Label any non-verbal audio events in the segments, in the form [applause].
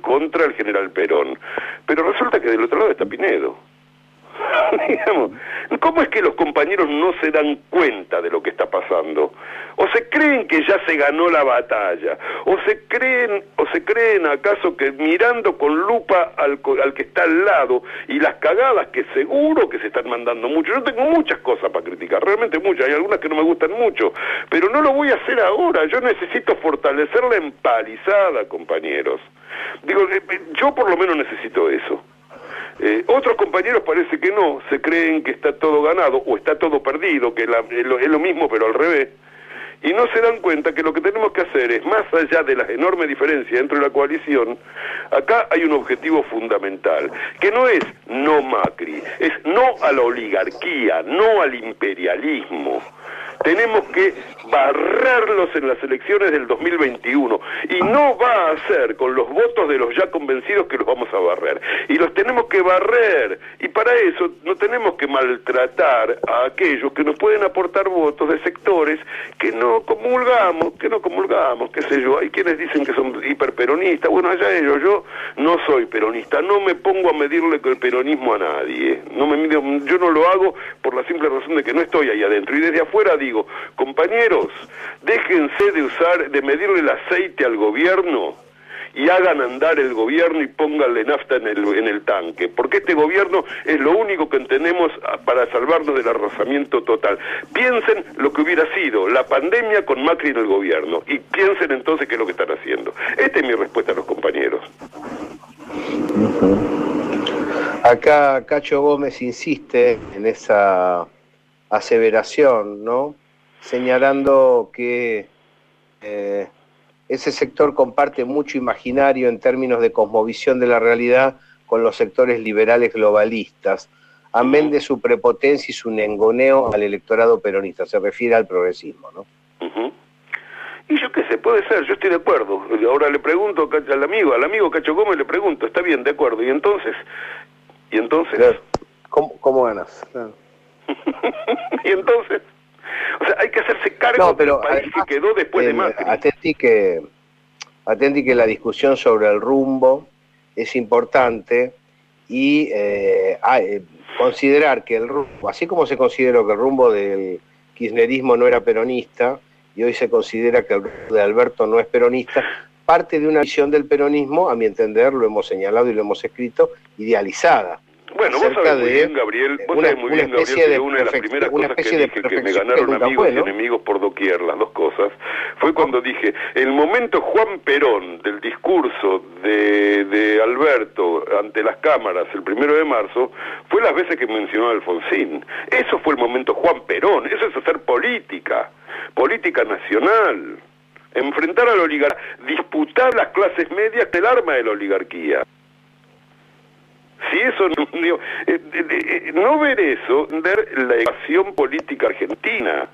contra el general Perón. Pero resulta que del otro lado está Pinedo. [laughs] Digamos, ¿cómo es que los compañeros no se dan cuenta de lo que está pasando? ¿O se creen que ya se ganó la batalla? ¿O se creen, o se creen acaso que mirando con lupa al, al que está al lado y las cagadas que seguro que se están mandando mucho? Yo tengo muchas cosas para criticar, realmente muchas, hay algunas que no me gustan mucho, pero no lo voy a hacer ahora, yo necesito fortalecer la empalizada, compañeros. Digo, eh, eh, yo por lo menos necesito eso. Eh, otros compañeros parece que no, se creen que está todo ganado o está todo perdido, que es, lo, mismo pero al revés, y no se dan cuenta que lo que tenemos que hacer es, más allá de las enormes diferencias dentro de la coalición, acá hay un objetivo fundamental, que no es no Macri, es no a la oligarquía, no al imperialismo tenemos que barrerlos en las elecciones del 2021 y no va a ser con los votos de los ya convencidos que los vamos a barrer. Y los tenemos que barrer. Y para eso no tenemos que maltratar a aquellos que nos pueden aportar votos de sectores que no comulgamos, que no comulgamos, qué sé yo, hay quienes dicen que son hiperperonistas, bueno, allá ellos, yo no soy peronista, no me pongo a medirle con el peronismo a nadie, no me yo no lo hago por la simple razón de que no estoy ahí adentro. Y desde afuera digo digo, compañeros, déjense de usar, de medirle el aceite al gobierno y hagan andar el gobierno y pónganle nafta en el, en el tanque, porque este gobierno es lo único que tenemos para salvarnos del arrasamiento total. Piensen lo que hubiera sido la pandemia con Macri en el gobierno y piensen entonces qué es lo que están haciendo. Esta es mi respuesta a los compañeros. Acá Cacho Gómez insiste en esa aseveración, ¿no? Señalando que eh, ese sector comparte mucho imaginario en términos de cosmovisión de la realidad con los sectores liberales globalistas, amén de su prepotencia y su nengoneo al electorado peronista, se refiere al progresismo, ¿no? Y yo qué sé, puede ser, yo estoy de acuerdo. Ahora le pregunto al amigo, al amigo Cacho Gómez le pregunto, está bien, de acuerdo. Y entonces, y entonces... ¿Cómo, ganas? [laughs] y entonces... O sea, hay que hacerse cargo del país que quedó después de Macri. Atenti que, atenti que la discusión sobre el rumbo es importante y eh, eh, considerar que el rumbo, así como se consideró que el rumbo del kirchnerismo no era peronista y hoy se considera que el rumbo de Alberto no es peronista, parte de una visión del peronismo, a mi entender, lo hemos señalado y lo hemos escrito, idealizada bueno, vos sabés muy bien, Gabriel, vos sabés muy bien, Gabriel, que una de las primeras cosas que dije que me ganaron amigos y enemigos por doquier, las dos cosas, fue cuando dije, el momento Juan Perón del discurso de, de Alberto ante las cámaras el primero de marzo, fue las veces que mencionó Alfonsín. Eso fue el momento Juan Perón, eso es hacer política, política nacional enfrentar a la oligarquía, disputar las clases medias el arma de la oligarquía. Si eso no, [laughs] eh, eh, eh, no ver eso, ver la evasión política argentina.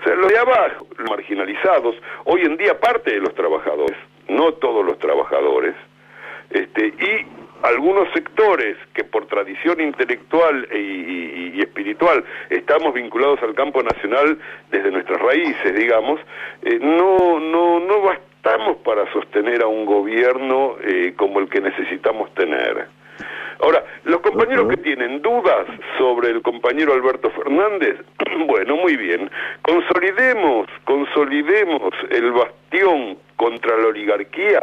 O sea, los de abajo, los marginalizados, hoy en día parte de los trabajadores, no todos los trabajadores, este, y algunos sectores que por tradición intelectual e, y, espiritual estamos vinculados al campo nacional desde nuestras raíces, digamos, no, no, no bastamos para sostener a un gobierno como el que necesitamos tener. Ahora, los compañeros que tienen dudas sobre el compañero Alberto Fernández, [clears throat] bueno, muy bien, consolidemos, consolidemos el bastión contra la oligarquía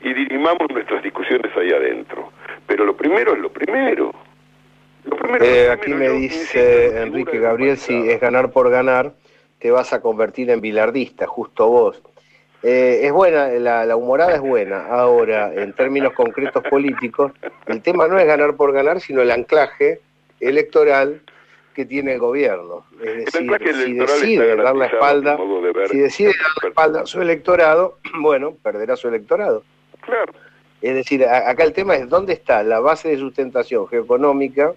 y dirimamos nuestras discusiones ahí adentro. Pero lo primero es lo primero. Eh, aquí me dice Enrique Gabriel, si es ganar por ganar, te vas a convertir en bilardista, justo vos. Eh, es buena, la, humorada es buena. Ahora, en términos concretos políticos, el tema no es ganar por ganar, sino el anclaje electoral que tiene el gobierno. Es decir, si decide dar la espalda, si decide dar la espalda a su electorado, [clears throat] bueno, perderá su electorado. Claro. Es decir, acá el tema es dónde está la base de sustentación geoeconómica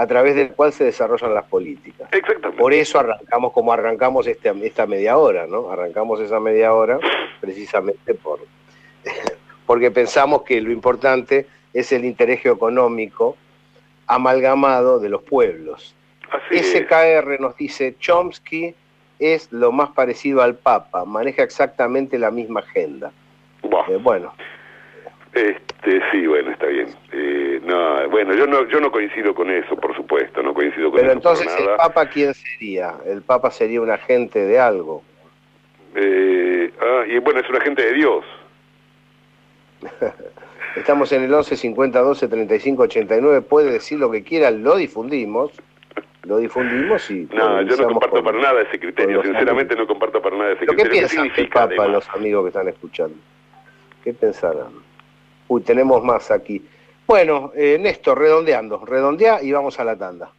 a través del cual se desarrollan las políticas. Exactamente. Por eso arrancamos como arrancamos este, esta media hora, ¿no? Arrancamos esa media hora precisamente por [laughs] porque pensamos que lo importante es el interés geoeconómico amalgamado de los pueblos. SKR nos dice, Chomsky es lo más parecido al Papa, maneja exactamente la misma agenda. Eh, bueno, Este, sí, bueno, está bien. Eh, no, bueno, yo no, yo no coincido con eso, por supuesto, no coincido con Pero entonces, ¿el Papa quién sería? ¿El Papa sería un agente de algo? Eh, ah, y bueno, es un agente de Dios. [laughs] Estamos en el 11 50 12 35 89. Puede decir lo que quiera, lo difundimos. Lo difundimos y. No, yo no comparto para nada ese criterio. Sinceramente, no comparto para nada ese criterio. ¿Qué piensa el Papa, los amigos que están escuchando? ¿Qué pensarán? Uy, tenemos más aquí. Bueno, eh, Néstor, redondeando. Redondea y vamos a la tanda.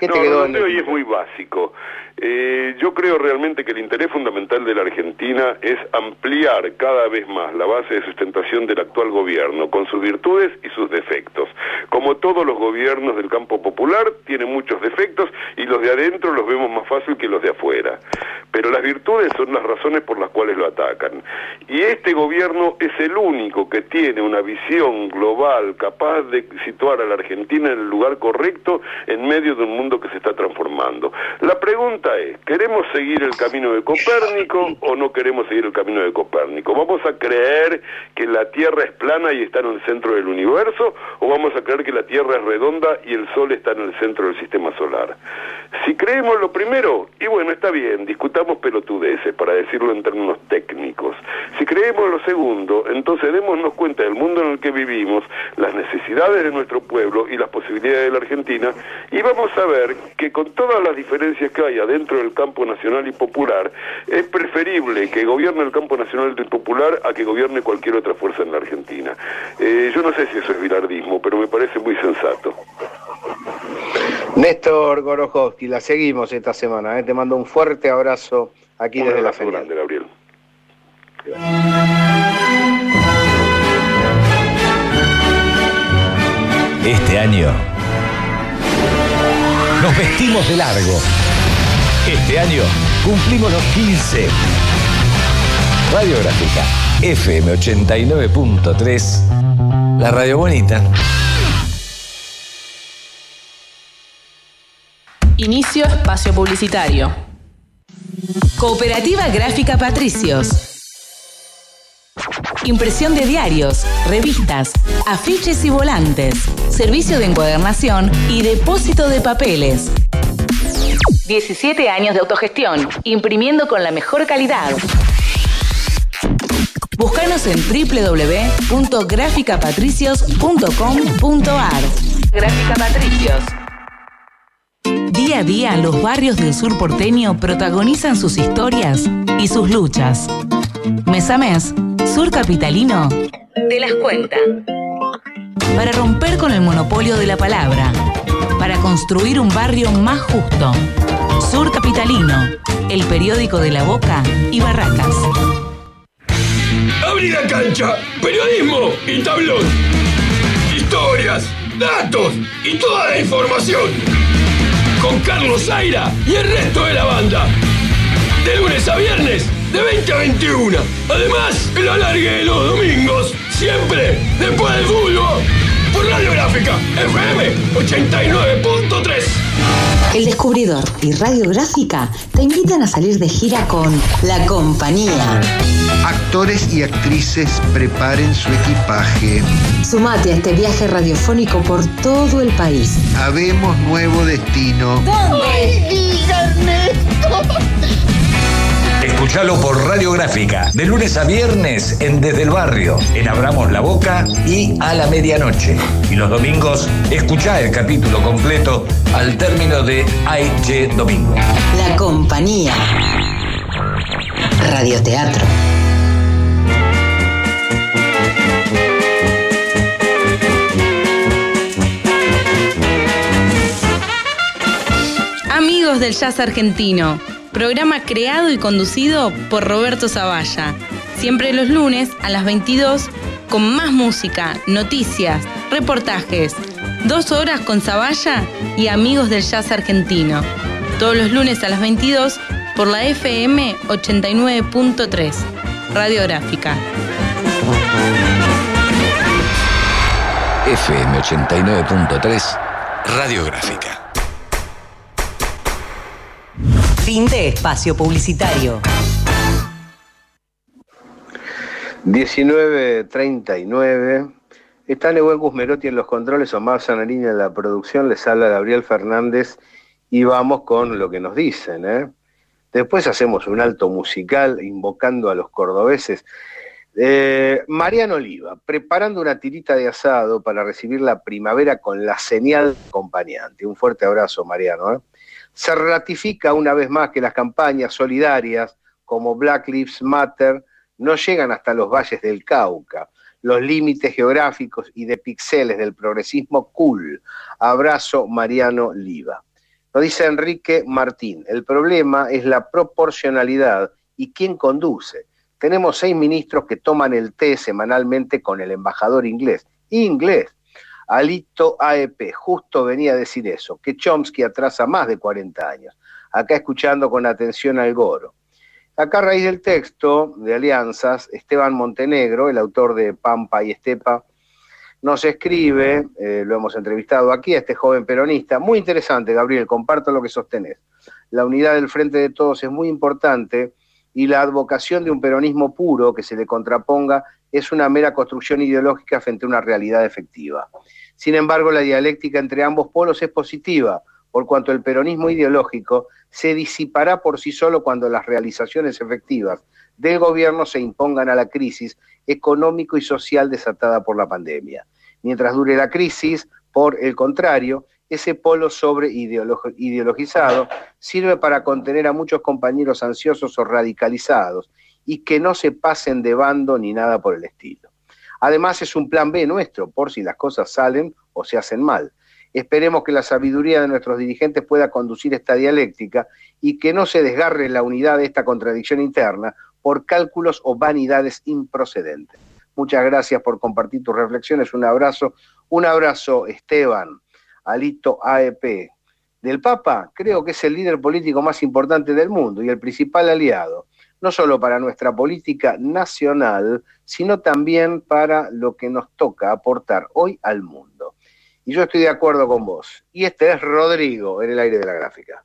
¿Qué te quedó y es muy básico. Eh, yo creo realmente que el interés fundamental de la Argentina es ampliar cada vez más la base de sustentación del actual gobierno, con sus virtudes y sus defectos. Como todos los gobiernos del campo popular, tienen muchos defectos y los de adentro los vemos más fácil que los de afuera. Pero las virtudes son las razones por las cuales lo atacan. Y este gobierno es el único que tiene una visión global capaz de situar a la Argentina en el lugar correcto en medio de un mundo que se está transformando. La pregunta es, ¿queremos seguir el camino de Copérnico o no queremos seguir el camino de Copérnico? ¿Vamos a creer que la Tierra es plana y está en el centro del universo o vamos a creer que la Tierra es redonda y el Sol está en el centro del sistema solar? Si creemos lo primero, y bueno, está bien, discutamos pelotudeces para decirlo en términos técnicos. Si creemos lo segundo, entonces démonos cuenta del mundo en el que vivimos, las necesidades de nuestro pueblo y las posibilidades de la Argentina y vamos a ver que con todas las diferencias que hay dentro del campo nacional y popular, es preferible que gobierne el campo nacional y popular a que gobierne cualquier otra fuerza en la Argentina. Eh, yo no sé si eso es bilardismo, pero me parece muy sensato. Néstor Gorojowski, la seguimos esta semana. ¿eh? Te mando un fuerte abrazo aquí desde la feria. grande, Gabriel. Este año nos vestimos de largo este año cumplimos los 15. Radiográfica FM 89.3. La radio bonita. Inicio espacio publicitario. Cooperativa Gráfica Patricios. Impresión de diarios, revistas, afiches y volantes. Servicio de encuadernación y depósito de papeles 17 años de autogestión, imprimiendo con la mejor calidad. Búscanos en www.graficapatricios.com.ar. Gráfica Patricios. Día a día, los barrios del sur porteño protagonizan sus historias y sus luchas. Mes a mes, Sur Capitalino te las cuenta. Para romper con el monopolio de la palabra, para construir un barrio más justo Sur Capitalino, el periódico de La Boca y Barracas. Abrí la cancha, periodismo y tablón. Historias, datos y toda la información. Con Carlos Zaira y el resto de la banda. De lunes a viernes, de 20 a 21. Además, el alargue de los domingos, siempre después del fútbol. Por Radiográfica, FM 89.3. El Descubridor y Radiográfica te invitan a salir de gira con La Compañía. Actores y actrices preparen su equipaje. Sumate a este viaje radiofónico por todo el país. Habemos nuevo destino. ¿Dónde? Escuchalo por Radiográfica, de lunes a viernes en Desde el Barrio, en Abramos la Boca y a la medianoche. Y los domingos, escuchá el capítulo completo al término de Aiche Domingo. La compañía. Radioteatro. Amigos del jazz argentino programa creado y conducido por Roberto Zavalla. Siempre los lunes a las 22 con más música, noticias, reportajes. Dos horas con Zavalla y amigos del jazz argentino. Todos los lunes a las 22 por la FM 89.3, Radiográfica. FM 89.3, Radiográfica. Fin de espacio publicitario. 19.39. Está Nebuen Guzmerotti en los controles, Omar Sanarini en la producción, les habla Gabriel Fernández y vamos con lo que nos dicen. ¿eh? Después hacemos un alto musical invocando a los cordobeses. Eh, Mariano Oliva, preparando una tirita de asado para recibir la primavera con la señal acompañante. Un fuerte abrazo, Mariano. ¿eh? Se ratifica una vez más que las campañas solidarias como Black Lives Matter no llegan hasta los valles del Cauca, los límites geográficos y de pixeles del progresismo cool. Abrazo Mariano Liva. Lo dice Enrique Martín, el problema es la proporcionalidad y quién conduce. Tenemos seis ministros que toman el té semanalmente con el embajador inglés. Inglés. Alito AEP, justo venía a decir eso, que Chomsky atrasa más de 40 años. Acá escuchando con atención al Goro. Acá a raíz del texto de Alianzas, Esteban Montenegro, el autor de Pampa y Estepa, nos escribe, eh, lo hemos entrevistado aquí, a este joven peronista, muy interesante, Gabriel, comparto lo que sostenés. La unidad del frente de todos es muy importante y la advocación de un peronismo puro que se le contraponga es una mera construcción ideológica frente a una realidad efectiva. Sin embargo, la dialéctica entre ambos polos es positiva, por cuanto el peronismo ideológico se disipará por sí solo cuando las realizaciones efectivas del gobierno se impongan a la crisis económico y social desatada por la pandemia. Mientras dure la crisis, por el contrario, ese polo sobre ideologizado sirve para contener a muchos compañeros ansiosos o radicalizados y que no se pasen de bando ni nada por el estilo. Además es un plan B nuestro por si las cosas salen o se hacen mal. Esperemos que la sabiduría de nuestros dirigentes pueda conducir esta dialéctica y que no se desgarre la unidad de esta contradicción interna por cálculos o vanidades improcedentes. Muchas gracias por compartir tus reflexiones. Un abrazo. Un abrazo, Esteban, Alito AEP. Del Papa, creo que es el líder político más importante del mundo y el principal aliado, no solo para nuestra política nacional, sino también para lo que nos toca aportar hoy al mundo. Y yo estoy de acuerdo con vos. Y este es Rodrigo en el aire de la gráfica.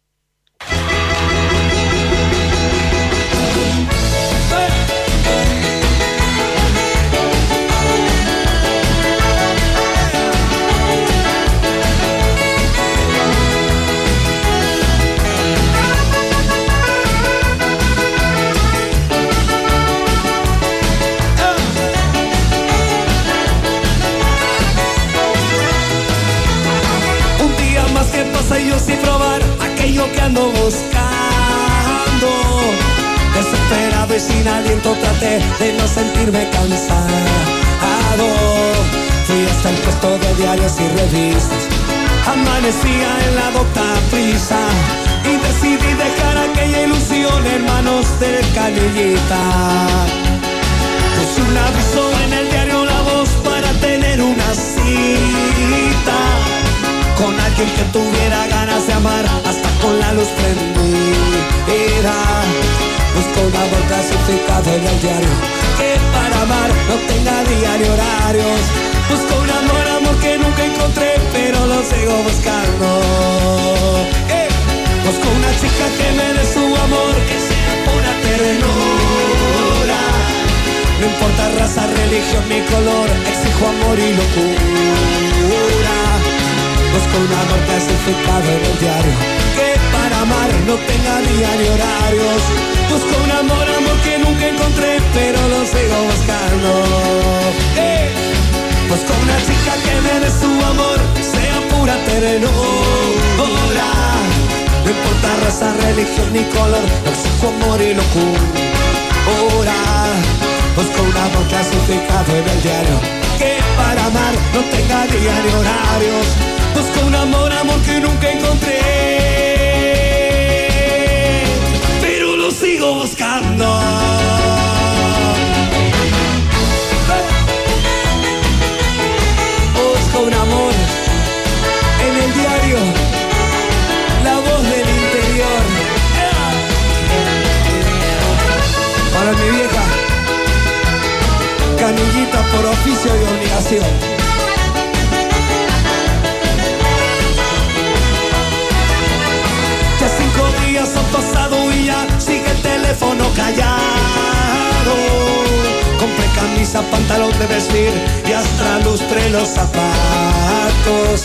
Diarios y revistas. Amanecía en la docta prisa y decidí dejar aquella ilusión, hermanos de canillita. Puse un aviso en el diario La Voz para tener una cita con alguien que tuviera ganas de amar hasta con la luz prendida. Busco un amor clasificado en el diario que para amar no tenga diario horarios. Busco un sigo buscando. Eh. Busco una chica que me dé su amor, que sea pura ternura. No importa raza, religión ni color, exijo amor y locura. Busco un amor clasificado en el diario Que para amar no tenga día ni horarios Busco un amor, amor que nunca encontré Pero lo sigo buscando eh. Busco una chica que me dé su amor pura ternura No importa raza, religión ni color Exijo amor y locura Busco un amor clasificado en el diario Que para amar no tenga día ni horarios Busco un amor, amor que nunca encontré. Pero lo sigo buscando. Por oficio y obligación. han pasado y ya sigue el teléfono callado. Compré camisa, pantalón de vestir y hasta lustré los zapatos.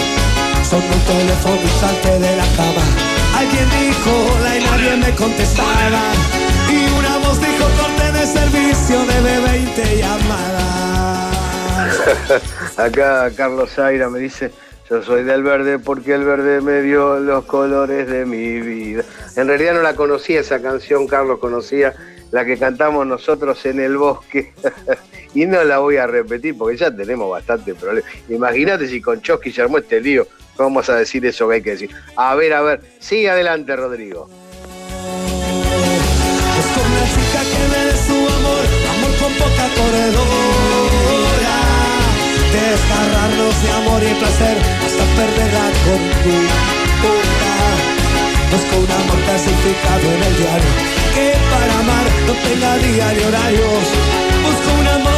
Son un teléfono instante de la cama. Alguien dijo la y nadie me contestaba. Y una voz dijo corte de servicio, debe 20 llamadas. [laughs] Acá Carlos Zaira me dice, yo soy del verde porque el verde me dio los colores de mi vida. En realidad no la conocía esa canción, Carlos conocía la que cantamos nosotros en el bosque. [laughs] y no la voy a repetir porque ya tenemos bastante problemas. Imagínate si con Chosky se armó este lío. Vamos a decir eso que hay que decir. A ver, a ver, sigue adelante, Rodrigo. Desgarrarnos de amor y placer hasta perderla con tu puta. Busco un amor clasificado en el diario que para amar no tenga día ni horarios. Busco un amor,